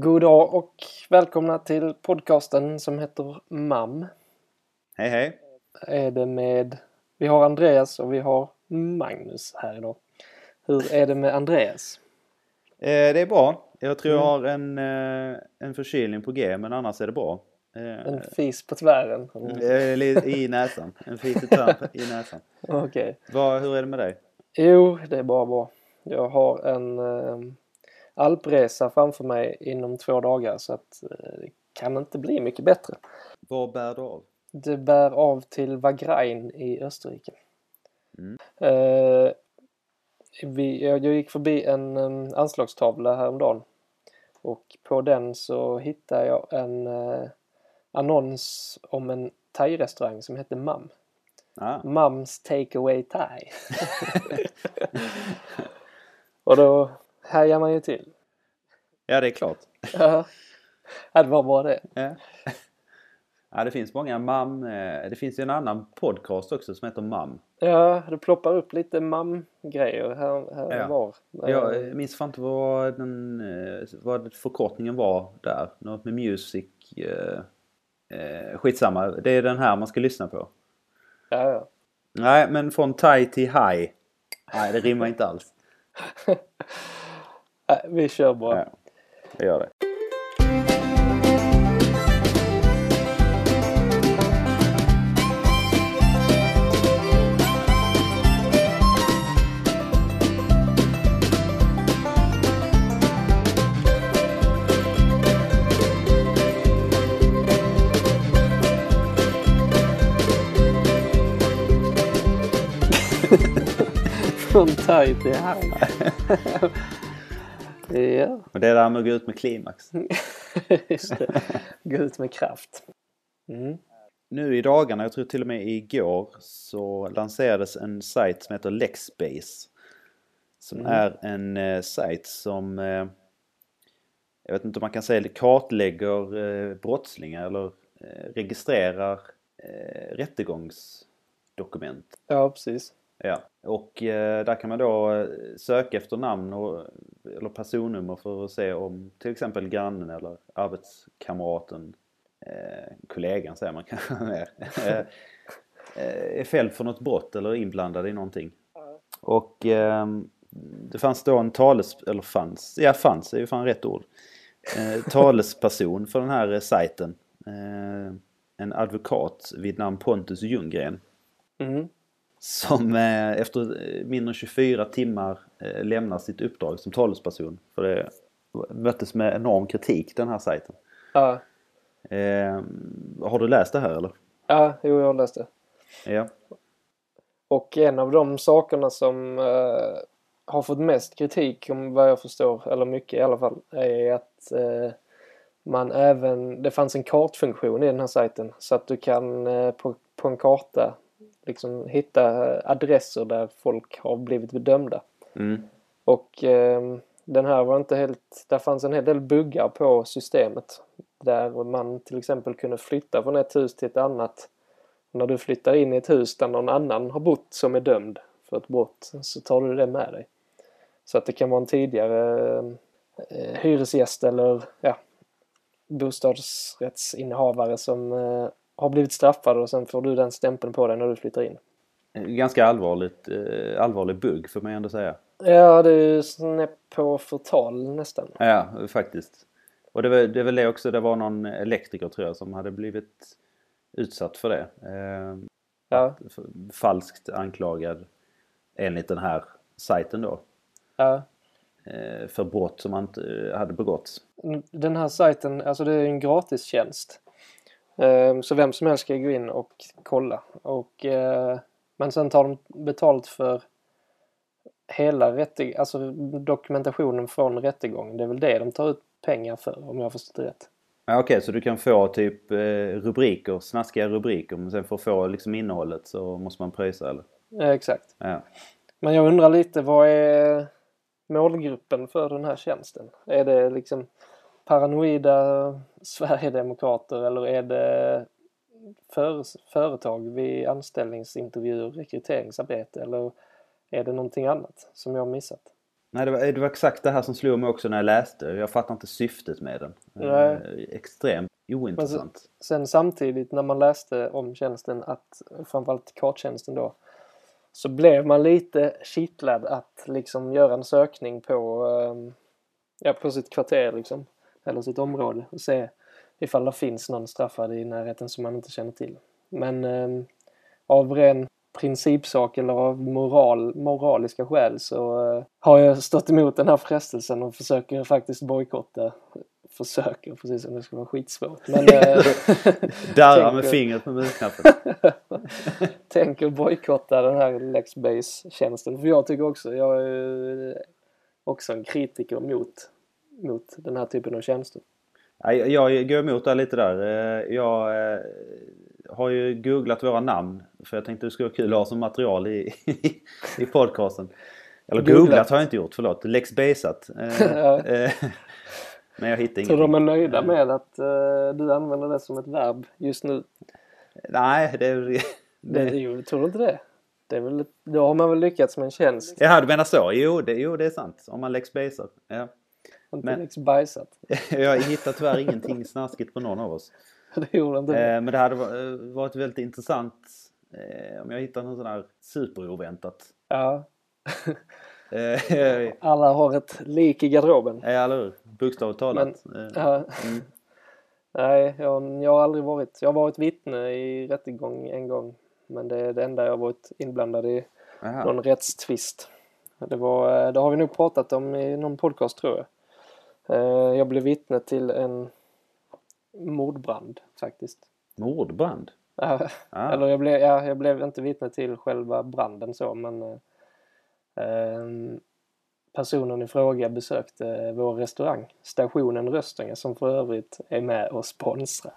God dag och välkomna till podcasten som heter MAM. Hej hej! Är det med, vi har Andreas och vi har Magnus här idag. Hur är det med Andreas? Eh, det är bra. Jag tror jag Mm. har en, eh, en förkylning på G men annars är det bra. Eh, En fis på tvären? I näsan. En fis i tvären i näsan. Okej. Vad, hur är det med dig? Jo, det är bara bra. Jag har en eh, alpresa framför mig inom två dagar så att eh, det kan inte bli mycket bättre. Vad bär du av? Det bär av till Wagrain i Österrike. Mm. Eh, vi, jag, jag gick förbi en um, anslagstavla häromdagen och på den så hittade jag en eh, annons om en thai-restaurang som hette MAM. Ah. Mums Takeaway Thai. och då hajar man ju till. Ja det är klart. Ja, det var bara det. Ja. ja det finns många MAM. eh, Det finns ju en annan podcast också som heter MAM. Ja, det ploppar upp lite MAM-grejer här, här Ja. var. Jag Eh, minns fan inte vad, den, eh, vad förkortningen var där. Något med music. Eh, skitsamma. Det är den här man ska lyssna på. ja, ja. Nej, men från thai till high. Nej, det rimmar inte alls. Nej, vi kör bara. Ja, det gör det. Från thai till haj. ja, Och det är där med att gå ut med klimax. just det. Gå ut med kraft. Mm. Nu i dagarna, jag tror till och med igår, så lanserades en sajt som heter Lexbase. Som Mm. är en eh, sajt som, eh, jag vet inte om man kan säga det, kartlägger eh, brottslingar eller eh, registrerar eh, rättegångsdokument. Ja, precis. Ja, och eh, där kan man då eh, söka efter namn och, eller personnummer för att se om till exempel grannen eller arbetskamraten, eh, kollegan säger man kanske mer, eh, eh, är fälld för något brott eller inblandad i någonting. Och eh, det fanns då en tales... eller fanns, ja fanns är ju fan rätt ord. Eh, talesperson för den här eh, sajten. Eh, en advokat vid namn Pontus Ljunggren Mm som eh, efter eh, mindre än 24 timmar eh, lämnar sitt uppdrag som talesperson. För det möttes med enorm kritik den här sajten. Ja, Eh, har du läst det här eller? ja, jo, jag läste. Ja. Och en av de sakerna som eh, har fått mest kritik om vad jag förstår, eller mycket i alla fall, är att eh, man även, det fanns en kartfunktion i den här sajten så att du kan på, på en karta liksom hitta adresser där folk har blivit bedömda. Mm. Och eh, den här var inte helt, där fanns en hel del buggar på systemet. Där man till exempel kunde flytta från ett hus till ett annat. När du flyttar in i ett hus där någon annan har bott som är dömd för ett brott så tar du det med dig. Så att det kan vara en tidigare eh, hyresgäst eller ja, bostadsrättsinnehavare som eh, har blivit straffad och sen får du den stämpeln på dig när du flyttar in. Ganska allvarligt, eh, allvarlig bugg får man ju ändå säga. Ja, det är ju snäpp på förtal nästan. Ja, faktiskt. Och det, var, det väl det också, det var någon elektriker tror jag som hade blivit utsatt för det. Eh, Ja, falskt anklagad enligt den här sajten då. ja. eh, för brott som han inte eh, hade begåtts. Den här sajten, alltså det är en gratistjänst. Eh, Så vem som helst ska gå in och kolla. Och, eh, men sen tar de betalt för hela alltså dokumentationen från rättegången. Det är väl det de tar ut pengar för om jag har förstått rätt. Ja, Okej, så du kan få typ eh, rubriker, snaskiga rubriker men sen för att få liksom innehållet så måste man pröjsa eller? Ja, exakt. Ja. Men jag undrar lite, vad är målgruppen för den här tjänsten? Är det liksom paranoida Sverigedemokrater eller är det för, företag vid anställningsintervjuer, rekryteringsarbete eller är det någonting annat som jag har missat? Nej, det var, det var exakt det här som slog mig också när jag läste. Jag fattar inte syftet med den. Nej. Eh, Extremt ointressant. Sen samtidigt när man läste om tjänsten, att, framförallt karttjänsten då, så blev man lite kittlad att liksom göra en sökning på, ehm, ja, på sitt kvarter liksom, eller sitt område och se ifall det finns någon straffad i närheten som man inte känner till. Men eh, av ren principsak eller av moral, moraliska skäl så eh, har jag stått emot den här frestelsen och försöker faktiskt bojkotta. Försöker, precis som det ska vara skitsvårt. Men, eh, Darrar med fingret på musknappen. tänker bojkotta den här Lexbase-tjänsten. För jag tycker också, jag är också en kritiker mot, mot den här typen av tjänster. Ja, Jag går emot det lite där. Eh, Jag eh, har ju googlat våra namn för jag tänkte det skulle vara kul att ha som material i, i podcasten. Eller Googlat. googlat har jag inte gjort, förlåt. Lexbasat. Eh, Ja. eh, Men jag hittar Tror de är nöjda med att du använder det som ett verb just nu? Nej, det är... Det, det... jo, tror du inte det? det är väl, då har man väl lyckats med en tjänst. Jaha, du menar så? Jo det, jo, det är sant. Om man lexbasar. Ja. Inte Men- liksom bajsat. Jag hittar tyvärr ingenting snaskigt på någon av oss. Det gjorde inte. Eh, men det hade eh, varit väldigt intressant eh, om jag hittar något sån här superoväntat. Ja. Eh, Alla har ett lik i garderoben. Ja, eller hur? Bokstavligt talat. Eh, Ja. Mm. Nej, jag, jag har aldrig varit... Jag har varit vittne i rättegång en gång. Men det är det enda jag har varit inblandad i Aha. någon rättstvist. Det, var, det har vi nog pratat om i någon podcast tror jag. Eh, Jag blev vittne till en mordbrand faktiskt. Mordbrand? Ja, Ah. Eller jag blev, ja, jag blev inte vittne till själva branden så men eh, ehm, personen i fråga besökte vår restaurang, stationen Röstånga som för övrigt är med och sponsrar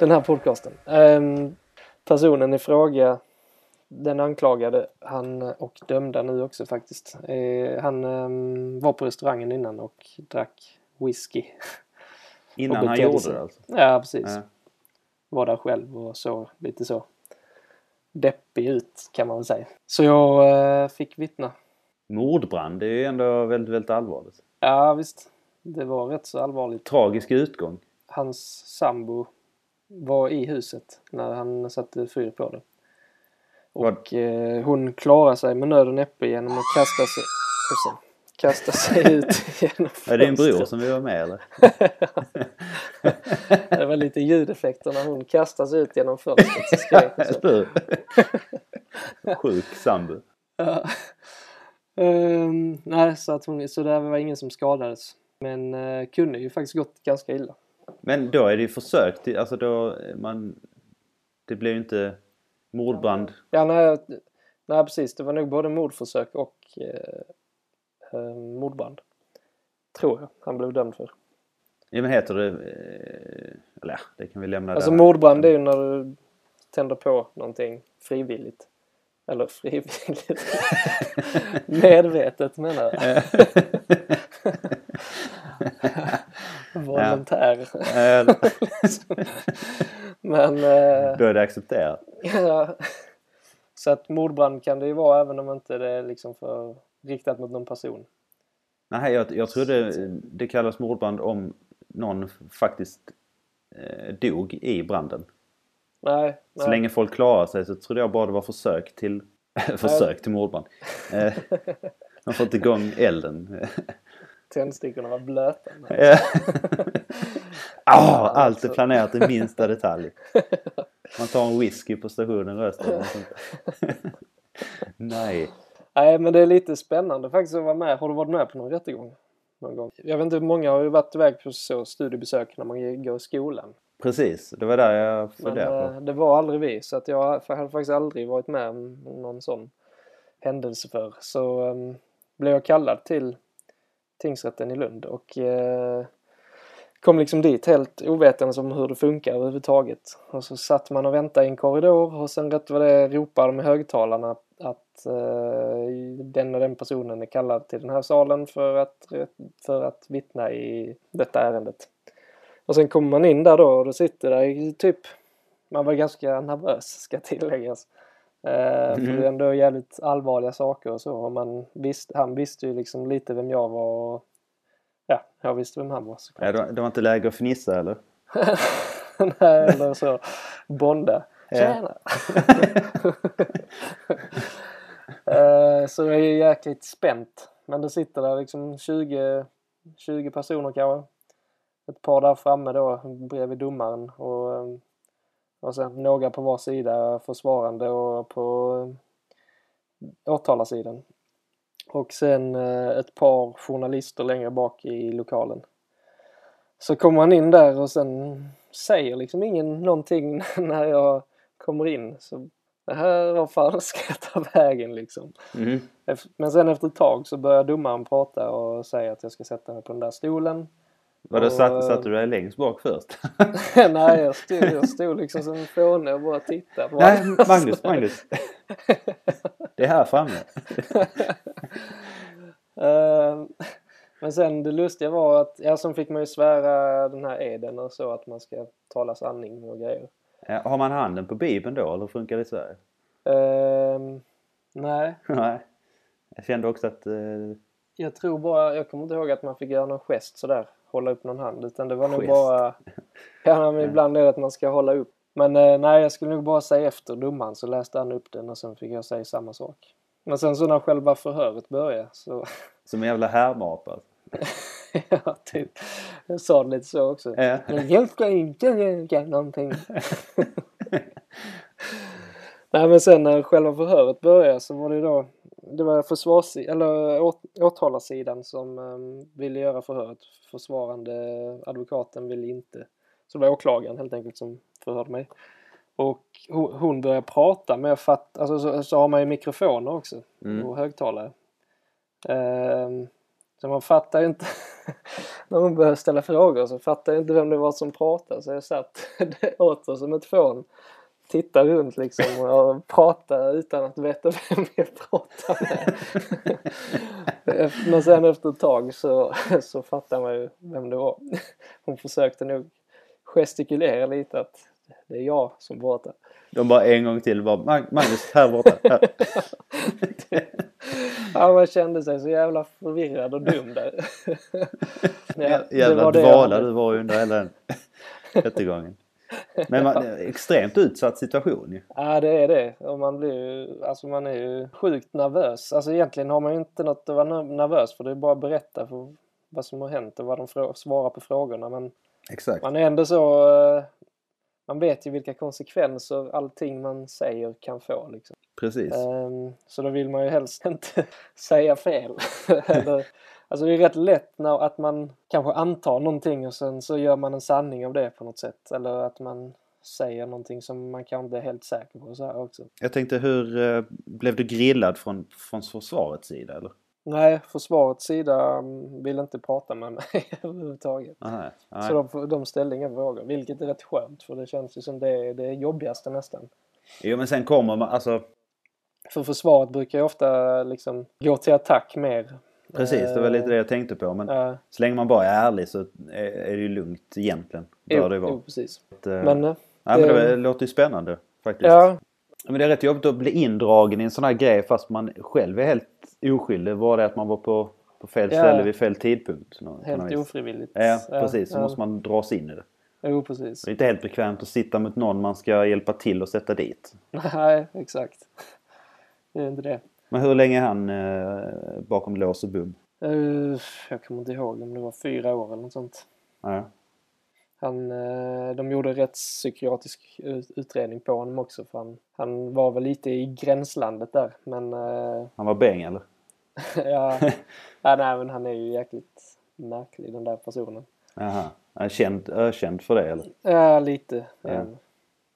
den här podcasten. Ehm, personen i fråga, den anklagade, han och dömda nu också faktiskt, eh, han ehm, var på restaurangen innan och drack whisky. Innan han gjorde det alltså? Ja, precis Ja. var där själv och såg lite så deppig ut kan man väl säga. Så jag eh, fick vittna. Mordbrand, det är ju ändå väldigt, väldigt allvarligt. Ja visst, det var rätt så allvarligt. Tragisk utgång. Hans sambo var i huset när han satte fyr på det. Och eh, hon klarade sig med nöd och näppe genom att kasta sig, kasta sig ut genom Är det din bror fönstret. som vi var med eller? Det var lite ljudeffekter när hon kastade sig ut genom fönstret. Så skrek hon så. Sjuk sambo. Ja. Ehm, nej, så, att hon, så det var ingen som skadades. Men uh, kunde ju faktiskt gått ganska illa. Men då är det ju försök till, alltså då man... Det blir ju inte mordbrand. Ja, nej, nej precis. Det var nog både mordförsök och uh, uh, mordbrand. Tror jag han blev dömd för. Ja men heter det... eh, Eller ja, det kan vi lämna Alltså där. mordbrand är ju när du tänder på någonting frivilligt. Eller frivilligt. Medvetet menar jag. Volontär. Eh, Men... eh, Då är det accepterat. Ja. Så att mordbrand kan det ju vara även om inte det är liksom för riktat mot någon person. Nej, jag, jag trodde det kallas mordbrand om någon faktiskt eh, dog i branden. Nej, Så nej. länge folk klarar sig så trodde jag bara det var försök till försök till mordbrand. Eh, man får inte igång elden. Tändstickorna var blöta. Eh, ah, allt är planerat i minsta detalj. Man tar en whisky på stationen Röstad. Nej. Nej, men det är lite spännande faktiskt att vara med. Har du varit med på någon rättegång? Någon gång? Jag vet inte, många har ju varit iväg på så studiebesök när man går i skolan. Precis, det var där jag Men funderade eh, på. det var aldrig vi, så att jag hade faktiskt aldrig varit med om någon sån händelse för. Så um, blev jag kallad till tingsrätten i Lund och eh, kom liksom dit helt ovetandes om hur det funkar överhuvudtaget. Och så satt man och väntade i en korridor och sen rätt vad det ropade de i högtalarna att eh, den och den personen är kallad till den här salen för att, för att vittna i detta ärendet. Och sen kommer man in där då och då sitter där i typ man var ganska nervös ska tilläggas. Eh, För det är ändå jävligt allvarliga saker och så. Och man visst, han visste ju liksom lite vem jag var och ja, jag visste vem han var såklart. Ja, det, det var inte läge att fnissa eller? Nej, eller så bonda. Tjena! Eh, så jag är jäkligt spänt. Men det sitter där liksom 20, 20 personer kanske. Ett par där framme då bredvid domaren och, eh, och sen några på var sida försvarande och på åtalarsidan. Och sen eh, ett par journalister längre bak i lokalen. Så kommer han in där och sen säger liksom ingen någonting när jag kommer in. Så det här, vad fan ska jag ta vägen liksom? Ef- Men sen efter ett tag så börjar domaren prata och säga att jag ska sätta mig på den där stolen. Vadå, Och, satte, eh, satte du dig längst bak först? Nej, jag stod, jag stod liksom som en fåne och bara tittade. på Nej. Magnus, Magnus. Det är här framme. Eh, Men sen det lustiga var att, ja sen fick man ju svära den här eden och så att man ska tala sanning och grejer. Ja, Har man handen på bibeln då eller funkar det i Sverige? Ehm, nej, Nej. Jag kände också att... Eh, jag tror bara, jag kommer inte ihåg att man fick göra någon gest sådär, hålla upp någon hand, utan det var nog Gest. bara, ja men ibland är det att man ska hålla upp. Men eh, nej, jag skulle nog bara säga efter domaren så läste han upp den och sen fick jag säga samma sak. Men sen så när själva förhöret började så, som en jävla härmapa. ja typ, jag sa det lite så också. Ja. Men jag ska inte göra någonting. Nej men sen när själva förhöret började så var det då det var försvars eller åt, åtalarsidan som um, ville göra förhöret. Försvarande advokaten ville inte. Så det var åklagaren helt enkelt som förhörde mig. Och hon, hon började prata men jag fatt, alltså så, så har man ju mikrofoner också Mm. och högtalare. Ehm, så man fattar ju inte när hon började ställa frågor så fattar jag inte vem det var som pratade så jag satt åter som ett fån. Tittade runt liksom och pratade utan att veta vem jag pratade med. Men sen efter ett tag så, så fattade man ju vem det var. Hon försökte nog gestikulera lite att det är jag som pratar. De bara en gång till bara "Mag- Magnus här borta. Här. Ja, man kände sig så jävla förvirrad och dum där. Ja, Jävla dvala du var under hela den rättegången. Men man, extremt utsatt situation ju. Ja, det är det. Och man blir ju, alltså man är ju sjukt nervös. Alltså egentligen har man ju inte något att vara ner- nervös för det är bara att berätta för vad som har hänt och vad de svarar på frågorna. Men Exakt. man är ändå så... eh, Man vet ju vilka konsekvenser allting man säger kan få liksom. Precis. Ehm, Så då vill man ju helst inte säga fel. Eller, alltså det är rätt lätt när, att man kanske antar någonting och sen så gör man en sanning av det på något sätt. Eller att man säger någonting som man kanske inte är helt säker på så här också. Jag tänkte hur eh, blev du grillad från, från försvarets sida eller? Nej, försvarets sida mm, vill inte prata med mig överhuvudtaget. Aha, nej. Så de, de ställde inga frågor, vilket är rätt skönt för det känns ju som det är det jobbigaste nästan. Jo men sen kommer man, alltså För försvaret brukar ju ofta liksom gå till attack mer. Precis det var lite det jag tänkte på. Men Ja, så länge man bara är ärlig så är, det ju lugnt egentligen. Bör det vara. jo, precis. Att, eh, Men, eh, nej, men det, det- låter ju spännande faktiskt. ja, Men det är rätt jobbigt att bli indragen i en sån här grej fast man själv är helt oskyldig. Var det att man var på, på fel Ja. ställe vid fel tidpunkt? Helt ofrivilligt. Ja, precis. Så ja. måste man dras in i det. Jo, precis. Det är inte helt bekvämt att sitta mot någon man ska hjälpa till och sätta dit. Nej, exakt. Det är inte det. Men hur länge är han eh, bakom lås och bom? Eh, jag kommer inte ihåg om det var fyra år eller något sånt. Ja. Han, eh, de gjorde rättspsykiatrisk ut- utredning på honom också för han, han var väl lite i gränslandet där men eh, Han var bäng eller? ja, ja, nej men han är ju jäkligt märklig den där personen. Jaha. Är känd, ökänd för det eller? Ja, lite. Ja.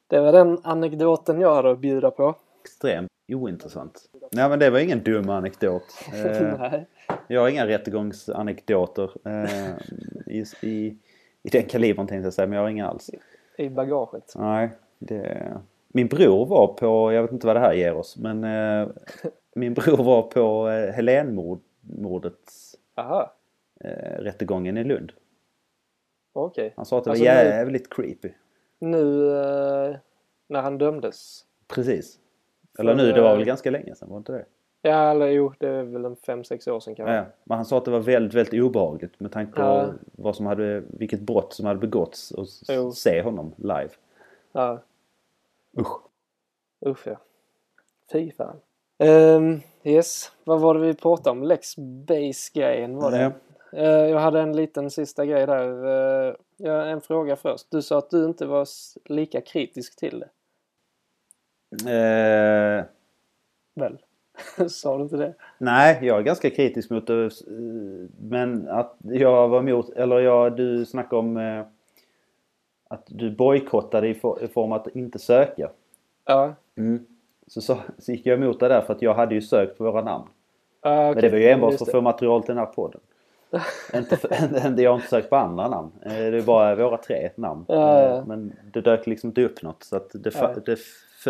Det var den anekdoten jag hade att bjuda på. Extremt ointressant. Nej men det var ingen dum anekdot. Eh, jag har inga rättegångsanekdoter eh, i, i, i den kalibern tänkte jag säga, men jag har inga alls. I bagaget. Nej, det... Min bror var på, jag vet inte vad det här ger oss, men eh, min bror var på eh, Helénmordets Aha, eh, rättegången i Lund. okej. Han sa att det Alltså, var nu- jävligt creepy. Nu eh, när han dömdes. Precis. Eller nu, det var eh, väl ganska länge sedan, var inte det? Ja, eller jo, det är väl en fem sex år sedan kanske. Ja, men han sa att det var väldigt, väldigt obehagligt med tanke på Ja. vad som hade, vilket brott som hade begåtts och Jo. se honom live. Ja. Usch. Usch ja. Fy fan. Ehm, yes, vad var det vi pratade om? Lex Base-grejen var det. Ja. Eh, jag hade en liten sista grej där. Uh, ja, en fråga först. Du sa att du inte var lika kritisk till det. Eh, Väl? sa du inte det? nej, jag är ganska kritisk mot det. eh, Men att jag var emot, eller jag, du snackade om eh, att du bojkottade i, for, i form av att inte söka. Ja. Mm. Så, så, så gick jag emot det där för att jag hade ju sökt på våra namn. Ah, Men det var ju enbart för att få material till den här podden. inte för, jag har inte sökt på andra namn. Eh, Det är bara våra tre namn. Ja, ja. Men det dök liksom inte upp något så att det, Ja. det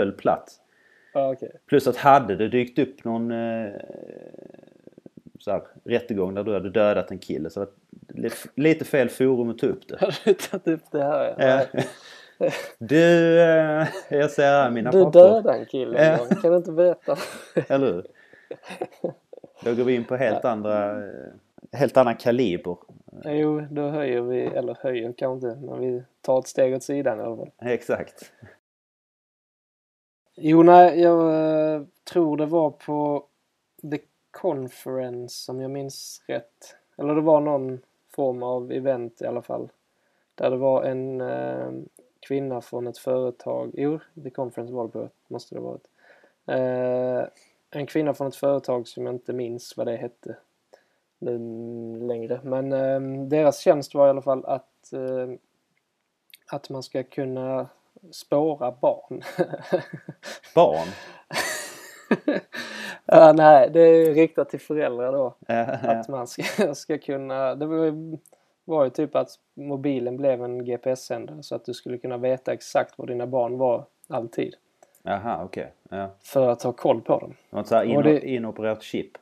föll platt. Ah, okej. Plus att hade det dykt upp någon eh, så här, rättegång där du hade dödat en kille så var det lite, fel forum att ta upp det. Har du tagit upp det här? Ja. Du, eh, jag ser här mina Du papper. dödade en kille en Ja. gång. Kan du inte berätta? Eller hur? Då går vi in på helt andra, eh, helt annan kaliber. Jo, då höjer vi, eller höjer kanske inte, men vi tar ett steg åt sidan i alla fall. Exakt. Jo, nej, jag eh, tror det var på The Conference om jag minns rätt. Eller det var någon form av event i alla fall. Där det var en eh, kvinna från ett företag. Jo, The Conference var det på, måste det ha varit. Eh, en kvinna från ett företag som jag inte minns vad det hette nu längre. Men eh, deras tjänst var i alla fall att eh, att man ska kunna spåra barn. Barn. ja, nej, det är riktat till föräldrar då. Att man ska, ska kunna... Det var var ju typ att mobilen blev en GPS-sändare så att du skulle kunna veta exakt var dina barn var alltid. Jaha, okej. Ja. För att ha koll på dem. Det var ett så här det- inopererat chip.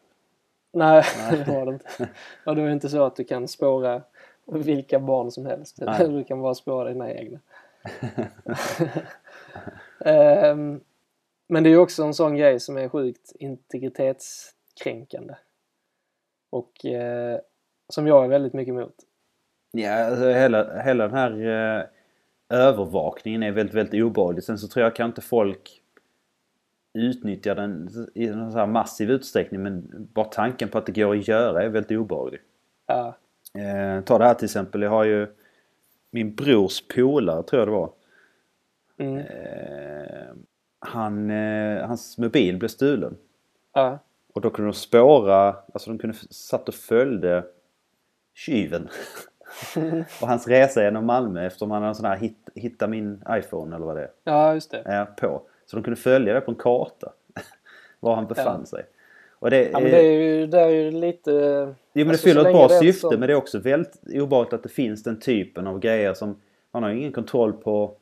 Nej, det var det inte. Och det var inte så att du kan spåra vilka barn som helst. Nej. Du kan bara spåra dina egna. Ehm, men det är ju också en sån grej som är sjukt integritetskränkande. Och eh, som jag är väldigt mycket emot. Ja, alltså hela, hela den här eh, övervakningen är väldigt, väldigt obehaglig. Sen så tror jag kan inte folk utnyttja den i en så här massiv utsträckning men bara tanken på att det går att göra är väldigt obehaglig. Ja, Eh, ta det här till exempel. Jag har ju min brors polare tror jag det var. mm, Eh, han, eh, hans mobil blev stulen. ja, Och då kunde de spåra, alltså de kunde satt och följde tjuven. och hans resa genom Malmö eftersom han hade en sån här hit, hitta min iPhone eller vad det är. ja, just det. är på. Så de kunde följa det på en karta. Var han befann Ja. sig. Och det, Ja, men det är ju, det är ju lite... Jo men Alltså, det fyller ett bra syfte som- men det är också väldigt obehagligt att det finns den typen av grejer som man har ingen kontroll på.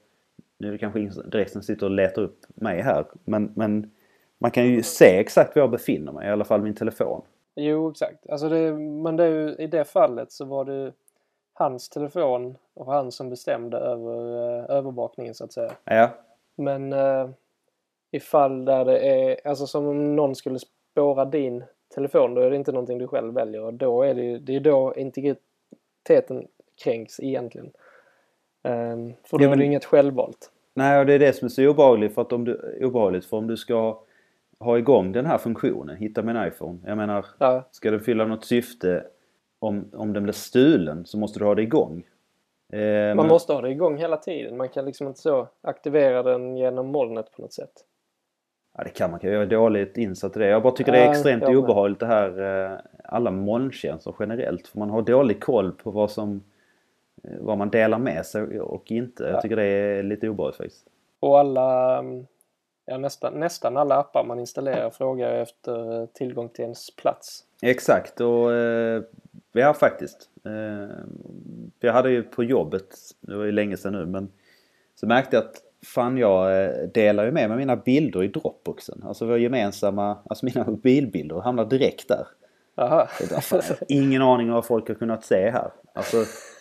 Nu är det kanske direkt som sitter och letar upp mig här men, men man kan ju se exakt var jag befinner mig, i alla fall min telefon. Jo, exakt. Alltså det, men det är ju, i det fallet så var det hans telefon och han som bestämde över eh, övervakningen så att säga. Ja, Men eh, i fall där det är, alltså som om någon skulle spåra din telefon, då är det inte någonting du själv väljer och då är det ju, det är då integriteten kränks egentligen. Um, för då Ja, är det men- inget självvalt. nej och det är det som är så obehagligt för att om du, obehagligt för om du ska ha igång den här funktionen, hitta min iPhone. Jag menar, Ja, Ska den fylla något syfte om, om den blir stulen så måste du ha det igång. Eh, man men- måste ha det igång hela tiden. Man kan liksom inte så aktivera den genom molnet på något sätt. Ja det kan man. Jag är dåligt insatt i det. Jag bara tycker det är Ja, extremt med. obehagligt det här eh, alla molntjänster generellt. För man har dålig koll på vad som eh, vad man delar med sig och inte. Ja. Jag tycker det är lite obehagligt faktiskt. Och alla, mm, ja, nästan, nästan alla appar man installerar frågar efter eh, tillgång till ens plats. Exakt och ja faktiskt. Jag hade ju på jobbet, det var ju länge sedan nu men så märkte jag att fan jag eh, delar ju med mig mina bilder i Dropboxen. Alltså våra gemensamma, alltså mina mobilbilder hamnar direkt där. Aha. Ingen aning om vad folk har kunnat se här. Alltså,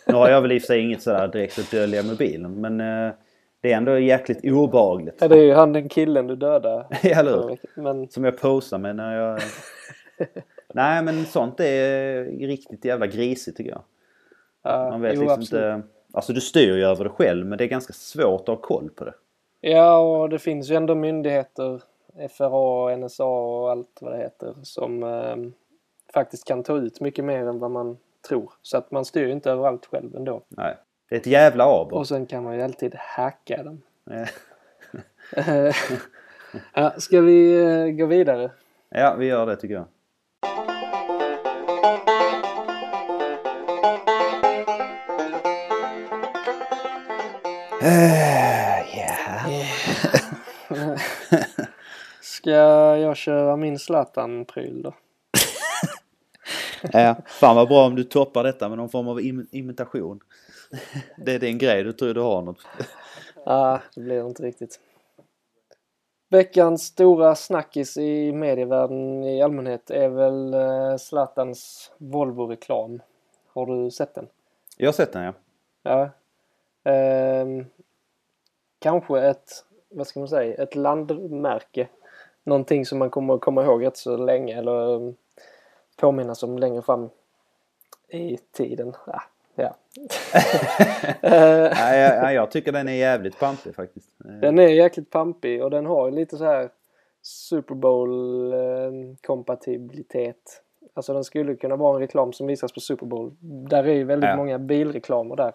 nu har jag väl i och för sig inget sådär direkt att dölja mobilen men eh, Det är ändå jäkligt obehagligt. Ja, det är ju han den killen du dödade. Eller? Men Som jag posar med när jag... Nej men sånt är riktigt jävla grisigt tycker jag. ja, Man vet jo, liksom absolut. inte... Alltså du styr ju över det själv men det är ganska svårt att ha koll på det. Ja, och det finns ju ändå myndigheter, FRA, NSA och allt vad det heter, som eh, faktiskt kan ta ut mycket mer än vad man tror. Så att man styr ju inte överallt själv ändå. Nej. Det är ett jävla aber. Och sen kan man ju alltid hacka Eh, ja, ska vi eh, gå vidare? Ja, vi gör det tycker jag. Eh, ja. Ska jag köra min Zlatan-pryl då? Ja, fan vad bra om du toppar detta med någon form av im- imitation. Det är din grej, du tror du har något. Ja, det blir inte riktigt. Veckans stora snackis i medievärlden i allmänhet är väl eh, Zlatans Volvo-reklam. Har du sett den? Jag har sett den ja. Ja. Ehm, kanske ett, vad ska man säga, ett landmärke. Någonting som man kommer att komma ihåg rätt så länge eller um, påminnas om längre fram i tiden. Ah, ja. Eh, Nej, jag, jag, tycker den är jävligt pampig faktiskt. Eh, Den är jäkligt pampig och den har lite så här Super Bowl eh, kompatibilitet. Alltså den skulle kunna vara en reklam som visas på Super Bowl. Där är ju väldigt Ja. många bilreklamer där.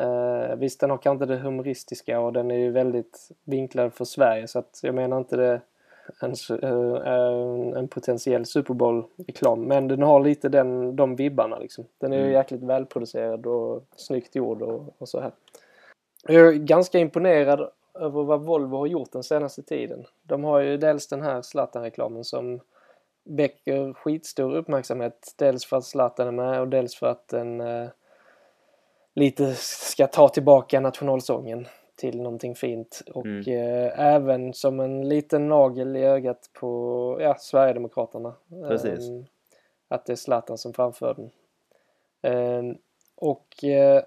Eh, visst den har kanske inte det humoristiska och den är ju väldigt vinklad för Sverige så att jag menar inte det en, eh, en, en potentiell Super Bowl-reklam. Men den har lite den, de vibbarna liksom. Den är ju Mm. jäkligt välproducerad och snyggt gjord och, och så här. Jag är ganska imponerad över vad Volvo har gjort den senaste tiden. De har ju dels den här Zlatan-reklamen som väcker skitstor uppmärksamhet. Dels för att Zlatan är med och dels för att den eh, lite ska ta tillbaka nationalsången till någonting fint. Och Mm. eh, även som en liten nagel i ögat på ja, Sverigedemokraterna. Precis. Ehm, att det är Zlatan som framför den. Ehm, och eh,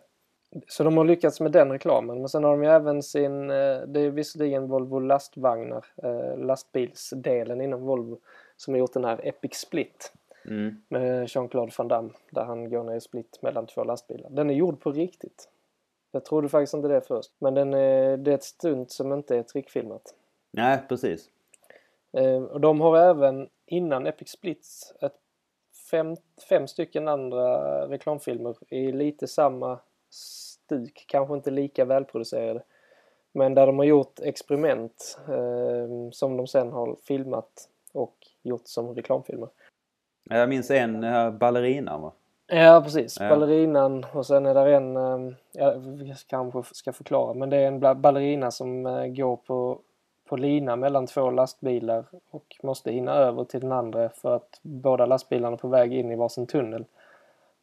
så de har lyckats med den reklamen. Men sen har de ju även sin, eh, det är visserligen Volvo lastvagnar, eh, lastbilsdelen inom Volvo, som har gjort den här Epic Split Mm. med Jean-Claude Van Damme där han går ner i split mellan två lastbilar. Den är gjord på riktigt. Jag trodde faktiskt inte det först. Men den är, det är ett stunt som inte är trickfilmat. Nej, precis. Eh, och de har även innan Epic Splits ett fem, fem stycken andra reklamfilmer i lite samma stuk. Kanske inte lika välproducerade. Men där de har gjort experiment eh, som de sen har filmat och gjort som reklamfilmer. Jag minns en uh, ballerina va? Ja precis, Ja. ballerinan och sen är där en, eh, ja, jag kanske ska förklara, men det är en ballerina som eh, går på, på lina mellan två lastbilar och måste hinna över till den andra för att båda lastbilarna är på väg in i varsin tunnel.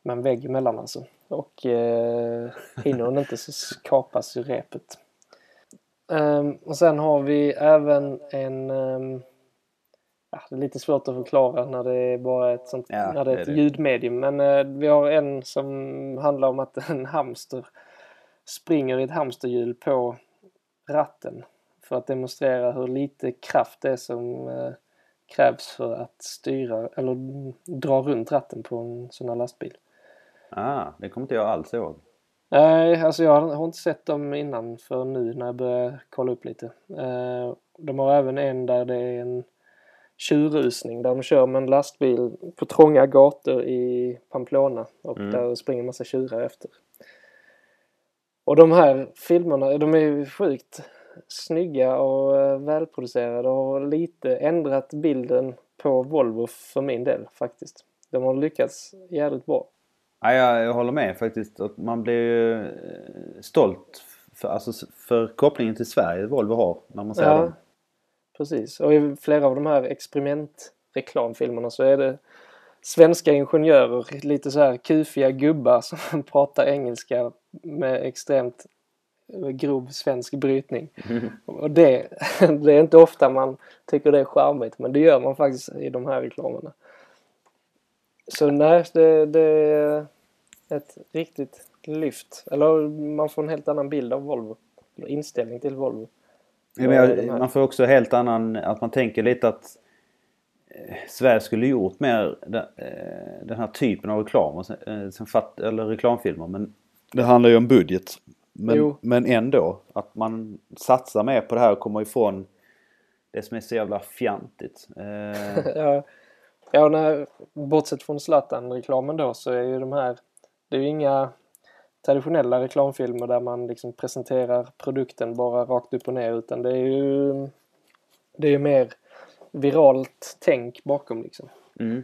Med en vägg emellan alltså. Och eh, hinner hon inte så kapas ju repet. Ehm, och sen har vi även en ehm, ja, det är lite svårt att förklara när det är bara ett, sånt, Ja, när det är ett det. ljudmedium. Men eh, vi har en som handlar om att en hamster springer i ett hamsterhjul på ratten för att demonstrera hur lite kraft det är som eh, krävs för att styra eller dra runt ratten på en sån här lastbil. Ah, det kommer inte jag alls ihåg. Nej, alltså jag har inte sett dem innan för nu när jag börjar kolla upp lite. Eh, De har även en där det är en tjurrusning där de kör med en lastbil på trånga gator i Pamplona och Mm. där springer en massa tjurar efter. Och de här filmerna, de är ju sjukt snygga och eh, välproducerade och lite ändrat bilden på Volvo för min del faktiskt. De har lyckats jävligt bra. Ja, jag, håller med faktiskt. Att man blir ju eh, stolt för, alltså, för kopplingen till Sverige Volvo har när man ser Ja, dem. Precis. Och i flera av de här experimentreklamfilmerna så är det svenska ingenjörer, lite så här kufiga gubbar som pratar engelska med extremt grov svensk brytning. Och det, det är inte ofta man tycker det är charmigt men det gör man faktiskt i de här reklamerna. Så nej, det, det är ett riktigt lyft. Eller man får en helt annan bild av Volvo. inställning till Volvo. Ja, jag, man får också helt annan, att man tänker lite att eh, Sverige skulle gjort mer den, eh, den här typen av reklam, eh, sen fatt, eller reklamfilmer. Men det handlar ju om budget. Men, men ändå, att man satsar mer på det här och kommer ifrån det som är så jävla fjantigt. Ja, ja när, bortsett från Zlatan-reklamen då så är ju de här, det är ju inga traditionella reklamfilmer där man liksom presenterar produkten bara rakt upp och ner utan det är ju det är mer viralt tänk bakom liksom. Mm.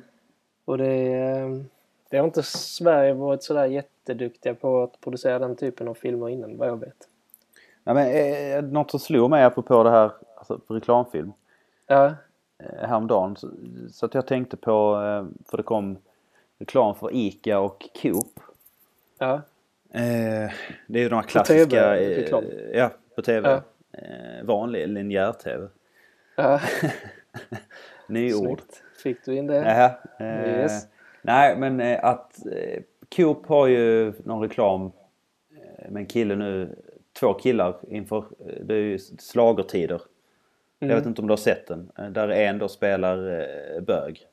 Och det, det har inte Sverige varit sådär jätteduktiga på att producera den typen av filmer innan vad jag vet. Ja, men, eh, något som slog mig apropå det här alltså, på reklamfilm. Ja. Eh, häromdagen. Så, så att jag tänkte på, eh, för det kom reklam för ICA och Coop. Ja. Eh, det är ju de här klassiska... På TV, reklam. Eh, ja, på TV. Ja. Eh, vanlig linjär-TV. Ja. Nyord. Fick du in det? Ja. Eh, yes. Nej, men eh, att eh, Coop har ju någon reklam med en kille nu. Två killar inför, det är ju slagertider. Mm. Jag vet inte om du har sett den. Där en då spelar bög.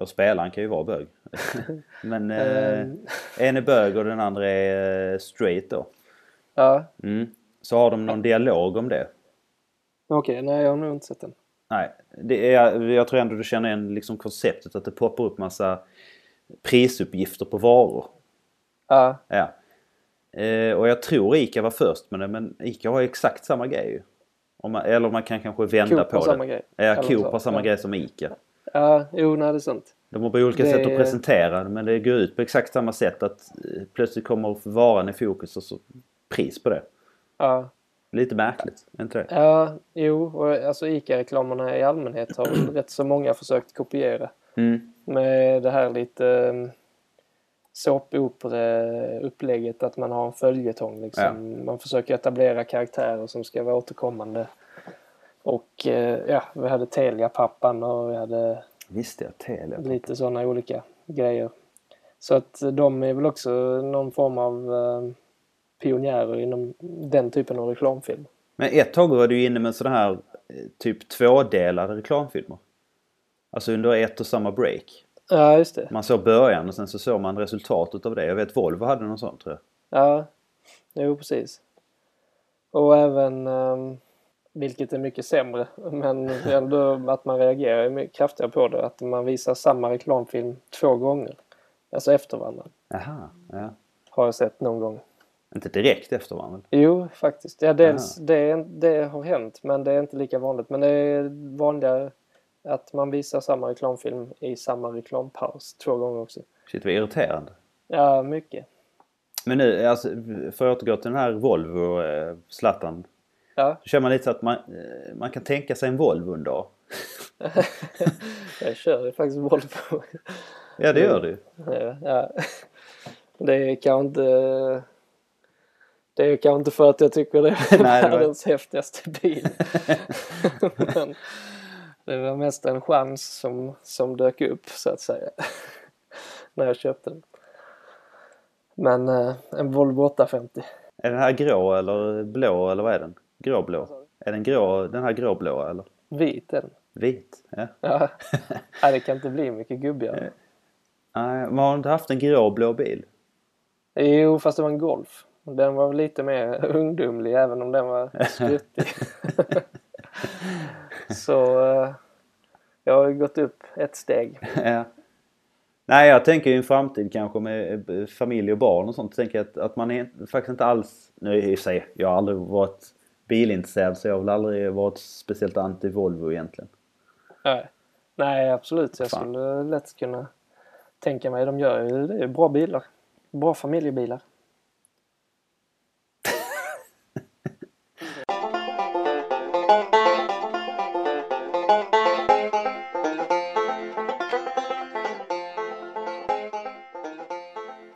Och spelaren kan ju vara bög. Men eh, ehm. en är bög och den andra är eh, straight då. Ja. Mm. Så har de någon dialog om det. Okej, okay, nej jag har nog inte sett den. Nej, det är, jag tror ändå du känner igen liksom konceptet att det poppar upp massa prisuppgifter på varor. Ja. Ja. Eh, och jag tror ICA var först med det men ICA har exakt samma grej om man, Eller man kan kanske vända Coop på det. Samma grej. Ja, Coop har samma ja. grej som ICA. Ja, jo, nej det är sant. De har på olika det... sätt att presentera men det går ut på exakt samma sätt att eh, plötsligt kommer varan i fokus och så pris på det. Ja. Lite märkligt, inte det? Ja, jo, och alltså ICA-reklamerna i allmänhet har rätt så många försökt kopiera. Mm. Med det här lite um, såpopera-upplägget att man har en följetong liksom. Ja. Man försöker etablera karaktärer som ska vara återkommande. Och eh, ja, vi hade Telia-pappan och vi hade Visst ja, Telia. Lite sådana olika grejer. Så att de är väl också någon form av eh, pionjärer inom den typen av reklamfilm. Men ett tag var du inne med sådana här eh, typ tvådelade reklamfilmer. Alltså under ett och samma break. Ja, just det. Man såg början och sen så såg man resultatet av det. Jag vet Volvo hade någon sån tror jag. Ja, jo precis. Och även um, vilket är mycket sämre. Men ändå att man reagerar kraftigare på det. Att man visar samma reklamfilm två gånger. Alltså efter varandra. Jaha, ja. Har jag sett någon gång. Inte direkt efter varandra? Jo, faktiskt. Ja, dels, det, det har hänt men det är inte lika vanligt. Men det är vanligare att man visar samma reklamfilm i samma reklampaus två gånger också. Shit vad irriterande. Ja, mycket. Men nu, alltså, för att återgå till den här Volvo, eh, Zlatan Ja. Då kör man lite så att man, eh, man kan tänka sig en Volvo en dag. jag kör ju faktiskt Volvo. ja det gör du. Ja, ja. Det är kanske inte... Det är kanske inte för att jag tycker det är Nej, världens var... häftigaste bil. Men det var mest en chans som, som dök upp så att säga. När jag köpte den. Men eh, en Volvo 850. Är den här grå eller blå eller vad är den? Gråblå? Är den grå, den här gråblå eller? Vit är den. Vit? Ja. ja. Nej, det kan inte bli mycket gubbigare. Nej, man har inte haft en gråblå bil? Jo, fast det var en Golf. Den var lite mer ungdomlig även om den var skruttig. Så uh, jag har gått upp ett steg. Ja. Nej, jag tänker ju en framtid kanske med eh, familj och barn och sånt. Tänker att, att man är faktiskt inte alls... Nu i sig, jag har aldrig varit bilintresserad så jag har väl aldrig varit speciellt anti Volvo egentligen. Nej, Nej absolut. Jag skulle lätt kunna tänka mig. De gör ju det är bra bilar. Bra familjebilar.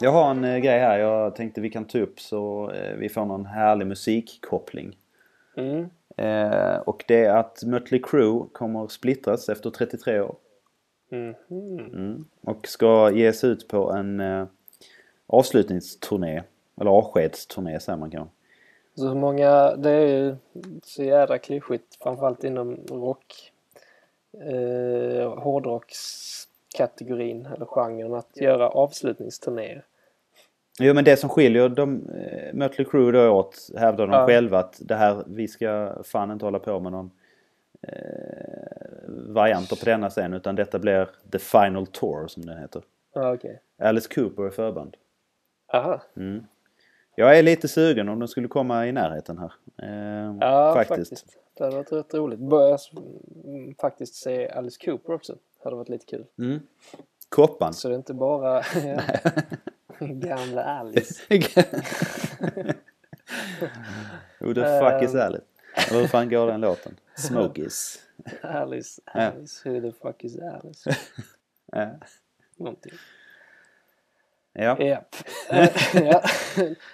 Jag har en eh, grej här jag tänkte vi kan ta upp så eh, vi får någon härlig musikkoppling. Mm. Eh, och det är att Mötley Crüe kommer splittras efter 33 år. Mm. Mm. Och ska ge sig ut på en eh, avslutningsturné. Eller avskedsturné säger man kanske. Så hur många, det är ju så jävla klyschigt framförallt inom rock, eh, hårdrockskategorin eller genren att göra avslutningsturnéer. Jo men det som skiljer de, eh, Mötley Crüe då åt hävdar de Ja. själva att det här, vi ska fan inte hålla på med någon eh, varianter på denna scen utan detta blir The Final Tour som den heter. Ja, okej. Alice Cooper är förband. Aha. Mm. Jag är lite sugen om de skulle komma i närheten här. Eh, Ja, faktiskt. faktiskt. Det hade varit rätt roligt. Börja mm, faktiskt se Alice Cooper också. Det hade varit lite kul. Mm. Koppan. Så det är inte bara gamla Alice. Who the fuck is Ehm. Alice? Eller hur fan går den låten? Smokies. Alice. Alice, who the fuck is Alice? Ja. Någonting. ja. Eh, ja.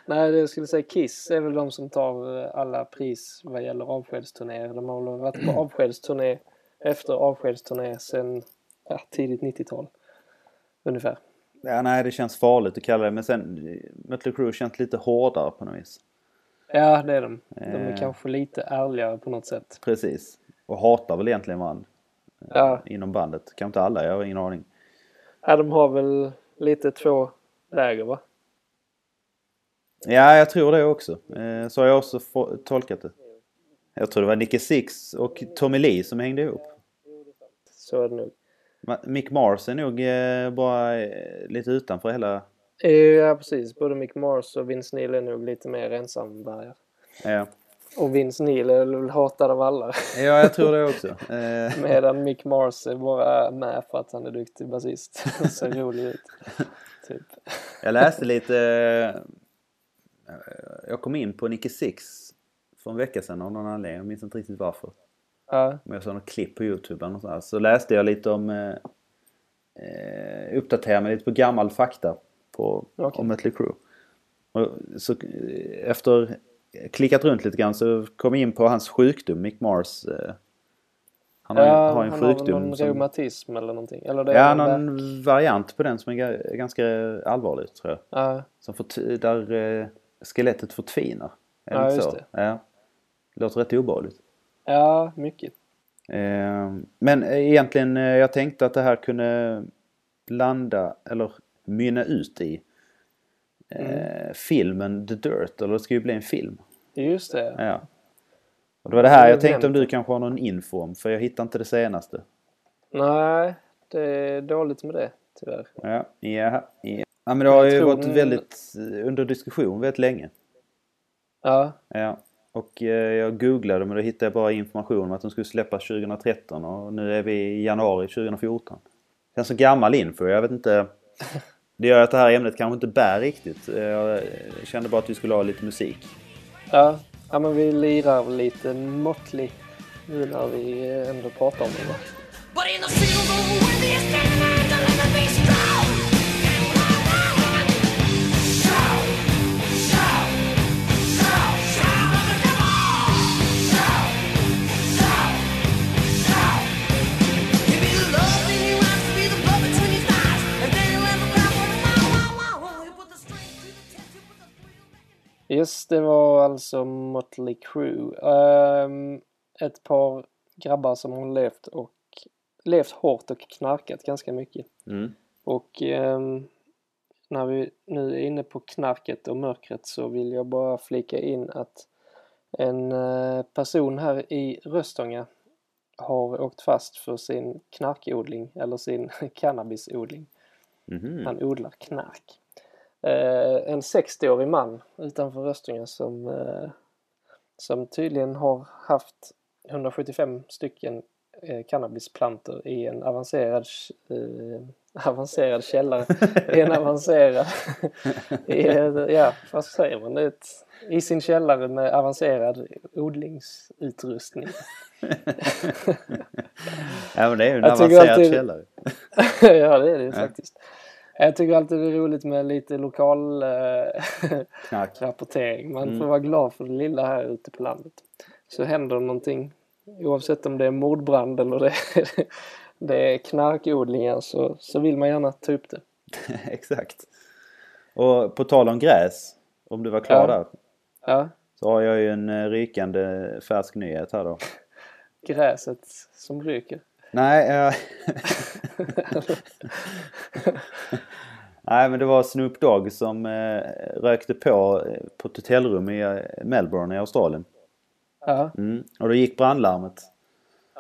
Nej, det jag skulle säga Kiss är väl de som tar eh, alla pris vad gäller avskedsturnéer. De har väl varit på avskedsturné efter avskedsturné sen ja, tidigt 90-tal. Ungefär. Ja, nej det känns farligt att kalla det men sen eh, Mötley Crüe känns lite hårdare på något vis. Ja, det är de. De är Eh. kanske lite ärligare på något sätt. Precis. Och hatar väl egentligen varandra. eh, Ja. Inom bandet. Kanske inte alla, jag har ingen aning. Ja, de har väl lite två läger va? Ja, jag tror det också. Eh, Så har jag också tolkat det. Jag tror det var Nicky Six och Tommy Lee som hängde ihop. Så är det nog. Mick Mars är nog eh, bara eh, lite utanför hela... Eh, Ja, precis. Både Mick Mars och Vince Neil är nog lite mer ensamvargar. Ja. Och Vince Neil är väl hatad av alla. ja, jag tror det också. Medan Mick Mars är bara med för att han är duktig basist. Och ser rolig ut. Typ. Jag läste lite... Jag kom in på Nicky Six för en vecka sedan av någon anledning. Jag minns inte riktigt varför. Ja, Men jag såg något klipp på Youtube eller sånt. Så läste jag lite om... Eh, eh, uppdaterade mig lite på gammal fakta på, Okej. om Mötley Crüe. Och så eh, efter klickat runt lite grann så kom jag in på hans sjukdom, Mick Mars. Eh, han har, ja har en han har väl sjukdom någon som... reumatism eller någonting. Eller det Ja, är någon någon variant på den som är ga- ganska allvarlig tror jag. Ja, Som fort, där eh, skelettet förtvinar. Är Ja, just så? det. Ja. Låter rätt obehagligt. Ja, mycket. Eh, men egentligen, eh, jag tänkte att det här kunde landa, eller mynna ut i eh, filmen The Dirt, eller det ska ju bli en film. Just det. Ja. Och det var det här jag tänkte om du kanske har någon info om, för jag hittar inte det senaste. Nej, det är dåligt med det tyvärr. Ja, ja, ja. ja men det har Jag ju varit väldigt under diskussion väldigt länge. Ja, Ja. Och eh, jag googlade men då hittade jag bara information om att de skulle släppas 2013 och nu är vi i januari 2014. Känns som gammal info, jag vet inte. Det gör att det här ämnet kanske inte bär riktigt. Jag kände bara att vi skulle ha lite musik. ja. ja men vi lirar lite Motley nu när vi ändå pratar om det. Yes, det var alltså Motley Crue. Ehm, ett par grabbar som har levt och levt hårt och knarkat ganska mycket. Mm. Och ehm, när vi nu är inne på knarket och mörkret så vill jag bara flika in att en eh, person här i Röstånga har åkt fast för sin knarkodling eller sin cannabisodling. Mhm. Han odlar knark. Eh, en 60-årig man utanför Röstånga som, eh, som tydligen har haft 175 stycken eh, cannabisplantor i en avancerad, eh, avancerad källare. I en avancerad... i, ja, vad säger man? Ett, I sin källare med avancerad odlingsutrustning. Ja men det är ju en avancerad alltid- källare. ja, det är det faktiskt. Jag tycker alltid det är roligt med lite lokal eh, rapportering. Man Mm. får vara glad för det lilla här ute på landet. Så händer någonting, oavsett om det är mordbrand eller det, det är knarkodlingar så, så vill man gärna ta upp det. Exakt. Och på tal om gräs, om du var klar Ja. där. Ja, Så har jag ju en eh, rykande färsk nyhet här då. Gräset som ryker. Nej, eh, Nej men det var Snoop Dogg som eh, rökte på eh, på ett hotellrum i eh, Melbourne i Australien. Ja, Mm. Och då gick brandlarmet.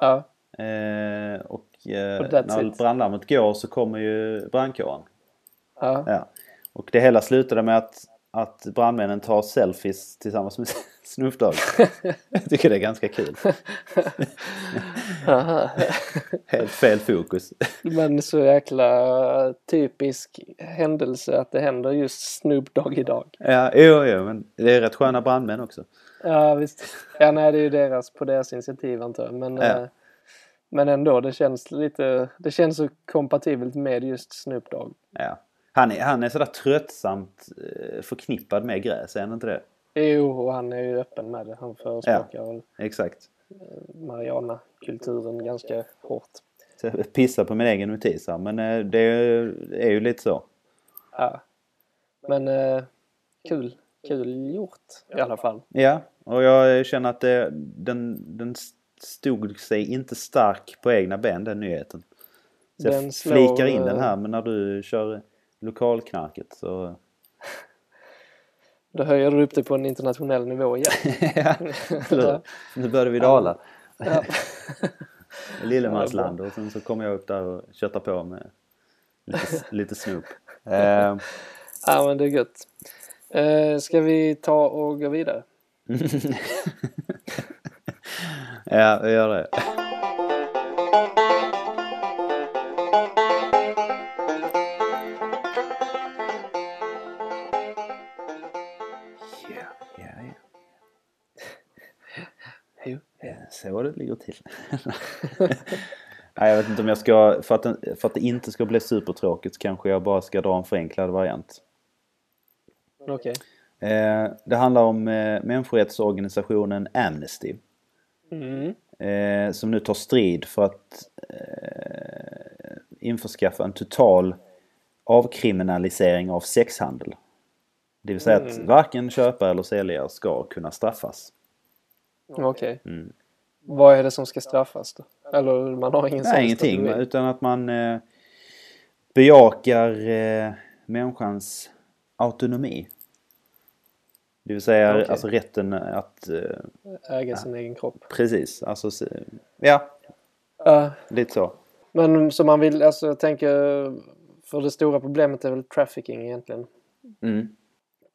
ja, Eh, och eh, Och that's när it. brandlarmet går så kommer ju brandkåren. ja. Ja. Och det hela slutade med att, att brandmännen tar selfies tillsammans med Snoop Dogg. Jag tycker det är ganska kul. Helt fel fokus. Men så jäkla typisk händelse att det händer just Snoop Dogg idag. Ja, jo, jo, men det är rätt sköna brandmän också. Ja visst. Ja nej det är ju deras, på deras initiativ antar jag. Men, Ja. eh, men ändå det känns lite, det känns så kompatibelt med just Snoop Dogg. Ja. Han är, han är sådär tröttsamt eh, förknippad med gräs, är han inte det? Jo och han är ju öppen med det. Han förespråkar väl Exakt. Mariana-kulturen ganska hårt. Jag pissar på min egen notis här, men eh, det är, ju lite så. Ja. Men eh, kul, kul gjort i alla fall. Ja, och jag känner att det, den, den stod sig inte stark på egna ben, den nyheten. Så jag Den slår, flikar in den eh, här, men när du kör lokalknarket så... Då höjer du upp det på en internationell nivå igen. ja? Nu började vi dala. Ja. Lillemansland och sen så kommer jag upp där och köttar på med lite, lite Snoop. Eh, ja men det är gött. Eh, ska vi ta och gå vidare? ja, vi gör det. Jo. Ja, Så det ligger till. Nej, jag vet inte om jag ska, för att, för att det inte ska bli supertråkigt kanske jag bara ska dra en förenklad variant. Okej. Eh, det handlar om eh, människorättsorganisationen Amnesty. Mm. Eh, som nu tar strid för att eh, införskaffa en total avkriminalisering av sexhandel. Det vill säga att Mm. varken köpare eller säljare ska kunna straffas. Okej. Mm. Vad är det som ska straffas då? Eller man har ingen Nej, ingenting. strategi? Utan att man eh, bejakar eh, människans autonomi. Det vill säga Okej. alltså rätten att... Eh, Äga sin egen kropp. precis, alltså... Ja, Ja, lite så. men så man vill, alltså jag tänker, för det stora problemet är väl trafficking egentligen. Mm.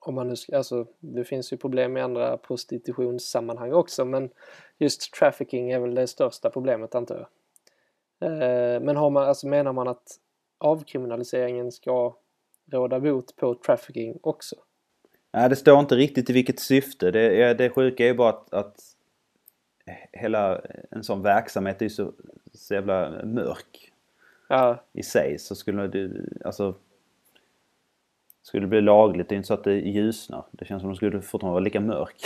Om man nu ska, alltså det finns ju problem i andra prostitutionssammanhang också men just trafficking är väl det största problemet antar jag. Eh, men har man, alltså menar man att avkriminaliseringen ska råda bot på trafficking också? Nej, det står inte riktigt i vilket syfte. Det, det sjuka är ju bara att, att hela en sån verksamhet är ju så, så jävla mörk Ja, i sig. Så skulle det, alltså... Skulle bli lagligt, det är inte så att det ljusnar. Det känns som att de skulle fortfarande vara lika mörk.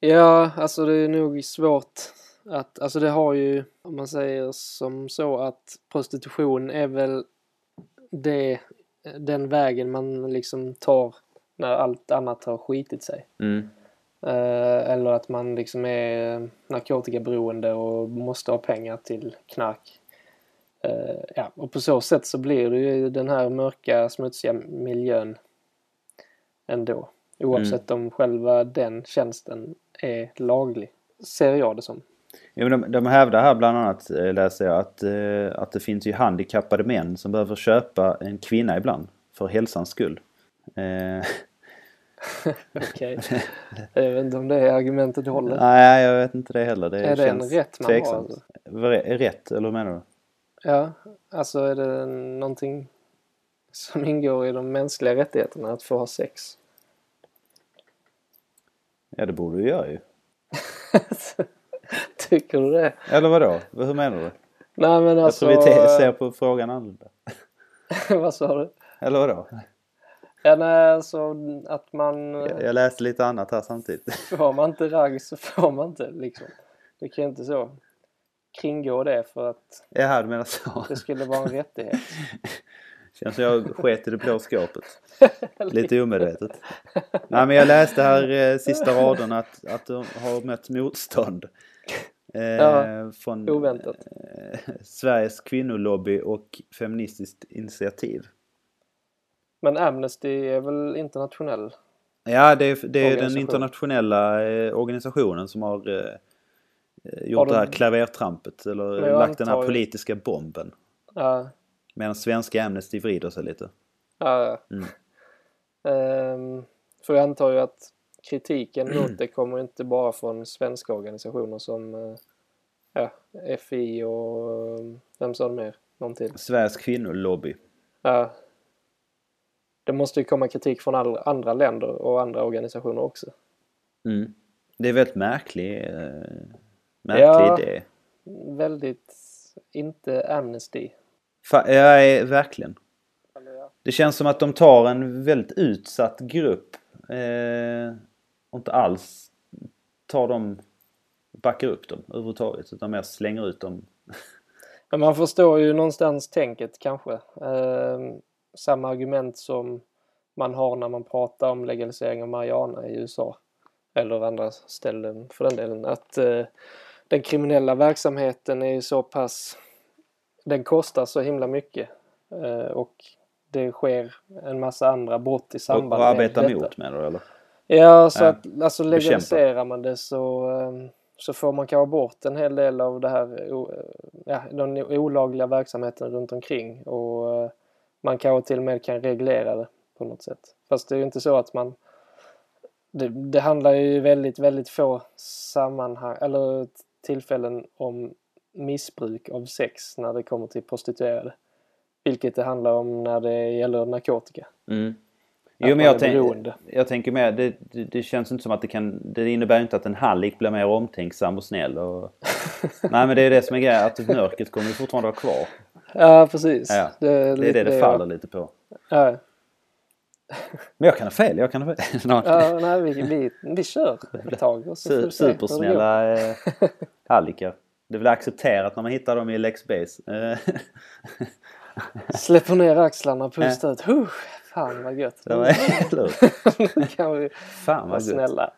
Ja, alltså det är nog svårt att, alltså det har ju, om man säger som så att prostitution är väl det, den vägen man liksom tar när allt annat har skitit sig. Mm. Eh, eller att man liksom är narkotikaberoende och måste ha pengar till knark. Eh, ja, och på så sätt så blir det ju den här mörka, smutsiga miljön ändå. Oavsett om själva den tjänsten är laglig. Ser jag det som. Ja, men de, de hävdar här bland annat, eh, läser jag, att, eh, att det finns ju handikappade män som behöver köpa en kvinna ibland. För hälsans skull. Eh, Okej. jag vet inte om det argumentet håller. nej, jag vet inte det heller. Det Är det en rätt man har, alltså? Är- är rätt, eller vad menar du? Ja, alltså är det någonting som ingår i de mänskliga rättigheterna att få ha sex? Ja, det borde du göra ju. Tycker du det? Eller vadå? Hur menar du? Nej men Jag alltså... tror vi te- ser på frågan annorlunda. vad sa du? Eller vadå? Ja nej alltså att man... Jag, jag läste lite annat här samtidigt. Får man inte ragg så får man inte liksom. Det kan ju inte så kringgå det för att Jaha, du menar så? det skulle vara en rättighet. Känns som jag sket i det blå skåpet. Lite omedvetet. Nej men jag läste här eh, sista raden att, att de har mött motstånd. Eh, Ja, från oväntat. eh, Sveriges kvinnolobby och Feministiskt initiativ. Men Amnesty är väl internationell? Ja, det är, det är den internationella eh, organisationen som har eh, gjort de- det här klavertrampet eller lagt den här politiska bomben. Ja, Medan svenska Amnesty vrider sig lite. ja, ja. Mm. Ehm, för jag antar ju att kritiken mot det kommer inte bara från svenska organisationer som eh, ja, FI och eh, vem sa det mer? Någon till? Sveriges kvinnolobby. Ja. Det måste ju komma kritik från all, andra länder och andra organisationer också. Mm. Det är väldigt märklig, eh, märklig Ja. idé. Väldigt inte Amnesty. Fa- ja, eh, verkligen. Det känns som att de tar en väldigt utsatt grupp eh, och inte alls tar dem, backar upp dem överhuvudtaget utan mer slänger ut dem. Men man förstår ju någonstans tänket kanske. Ehm, samma argument som man har när man pratar om legalisering av marijuana i USA. Eller andra ställen för den delen. Att eh, den kriminella verksamheten är ju så pass... Den kostar så himla mycket. Eh, och det sker en massa andra brott i Och, samband och med arbeta detta. mot med det eller? Ja, så Ja, att alltså legaliserar man det så, eh, så får man kanske bort en hel del av det här, o- ja, den olagliga verksamheten runt omkring och eh, man kanske till och med kan reglera det på något sätt. Fast det är ju inte så att man det, det handlar ju väldigt, väldigt få sammanhang eller tillfällen om missbruk av sex när det kommer till prostituerade. Vilket det handlar om när det gäller narkotika. Mm. Jo men jag, tänk, jag tänker med, det, det, det känns inte som att det kan, det innebär inte att en hallick blir mer omtänksam och snäll och... Nej men det är det som är grejen, att mörkret kommer ju fortfarande vara kvar. Ja, precis. Ja, det är, Det det det jag- faller lite på. Ja, Men jag kan ha fel, jag kan ha fel. Ja nej, vi, vi, vi kör ett tag och så får Su- vi se hur det går. Supersnälla eh, hallickar. Det är väl accepterat när man hittar dem i Lex Base. Eh, Släpper ner axlarna, pusta ut. Huh, fan vad gött. det var? Nu kan vi Fan vara snälla.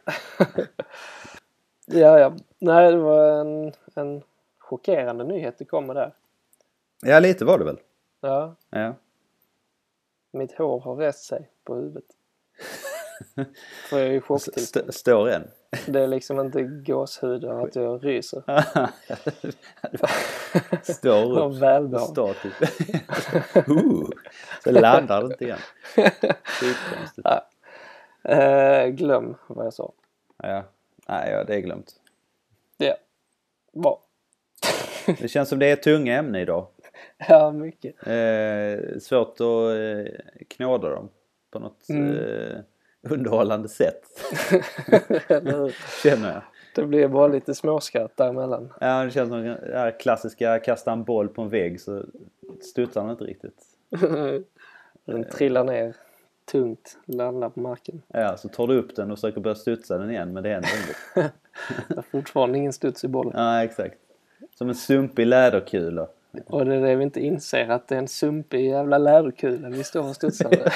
ja, ja. Nej, det var en, en chockerande nyhet det kom med där. Ja lite var det väl. Ja, Ja. Mitt hår har rest sig på huvudet. För jag är i St- chocktillstånd. står än. Det är liksom inte gåshud och att jag ryser. står upp. Välbehag. Står typ. uh, så landar det inte igen. Skitkonstigt. Eh, glöm vad jag sa. Ja. Nej, ja, det är glömt. Ja, bra. Det känns som det är tunga ämnen idag. Ja, mycket. Eh, svårt att eh, knåda dem på något Mm. eh, underhållande sätt. Känner jag. Det blir bara lite småskratt däremellan. Ja, det känns som det här klassiska kasta en boll på en vägg så studsar den inte riktigt. Den trillar ner tungt, landar på marken. Ja, så tar du upp den och försöker börja studsa den igen men det händer inte. Det har fortfarande ingen studs i bollen. Ja, exakt. Som en sumpig läderkula. Och det är det vi inte inser, att det är en sumpig jävla läderkula vi står och studsar med.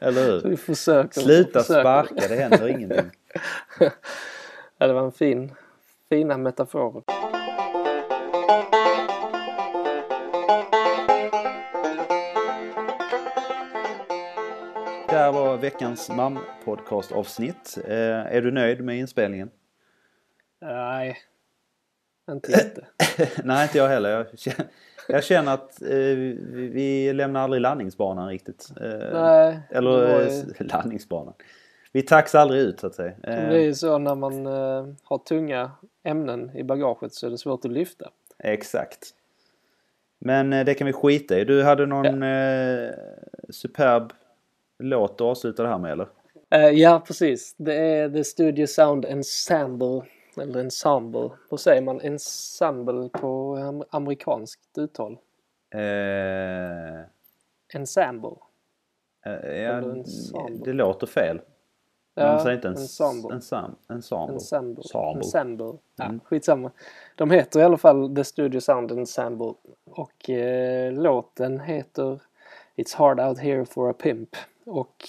Eller Så vi hur? försöker. Sluta försöker. sparka, det händer ingenting. Ja, det var en fin, fina metaforer. Där var veckans MAM-podcast avsnitt. Eh, är du nöjd med inspelningen? Nej, inte jätte. Nej, inte jag heller. Jag känner, jag känner att eh, vi, vi lämnar aldrig landningsbanan riktigt. Eh, Nej, eller det var eh, landningsbanan. Vi taxar aldrig ut så att säga. Det Eh, är ju så när man eh, har tunga ämnen i bagaget så är det svårt att lyfta. Exakt. Men eh, det kan vi skita i. Du hade någon eh, superb låt att avsluta det här med eller? Ja, precis. Det är The Studio Sound Ensemble. Eller Ensemble. Vad säger man? Ensemble på am- amerikanskt uttal. Eh, Ensemble. eh, ja, ensemble. det låter fel. Ja, Man säger inte ens ensemble. Ensam, ensemble. Ensemble. Ensemble. Ensemble. Ja, Mm. skitsamma. De heter i alla fall The Studio Sound Ensemble. Och eh, låten heter It's hard out here for a pimp. Och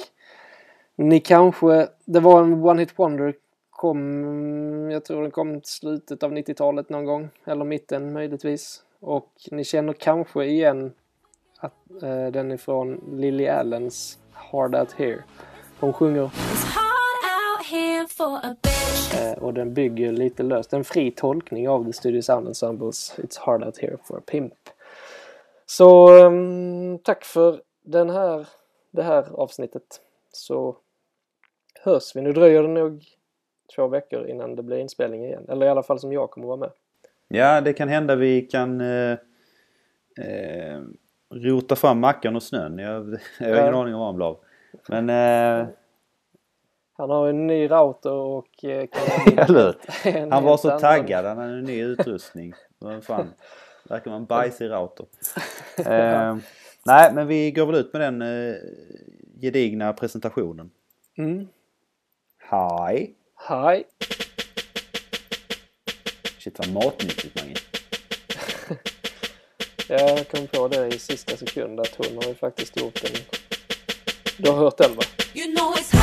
ni kanske, det var en one hit wonder, kom, jag tror den kom slutet av 90-talet någon gång, eller mitten möjligtvis. Och ni känner kanske igen att, eh, den ifrån Lily Allens Hard Out Here. Hon sjunger It's hard out here for a bitch. Eh, och den bygger lite löst, en fri tolkning av The Studio Sound Ensembles It's Hard Out Here for a Pimp. Så ehm, tack för den här, det här avsnittet. Så hörs vi. Nu dröjer det nog två veckor innan det blir inspelning igen. Eller i alla fall som jag kommer vara med. Ja, det kan hända vi kan eh, eh, rota fram Mackan och snön. Jag, jag har ingen Ja. aning om vad han blev av. Men, eh, Han har en ny router och eh, kan eller Han var helt så annan- taggad. Han hade en ny utrustning. Vad fan. Verkar vara en bajsig router. Eh, nej, men vi går väl ut med den eh, gedigna presentationen. Mm. Hej! Hej! Shit vad matnyttigt Mange. Jag kom på det i sista sekund att hon har ju faktiskt gjort en... Du har hört den va? You know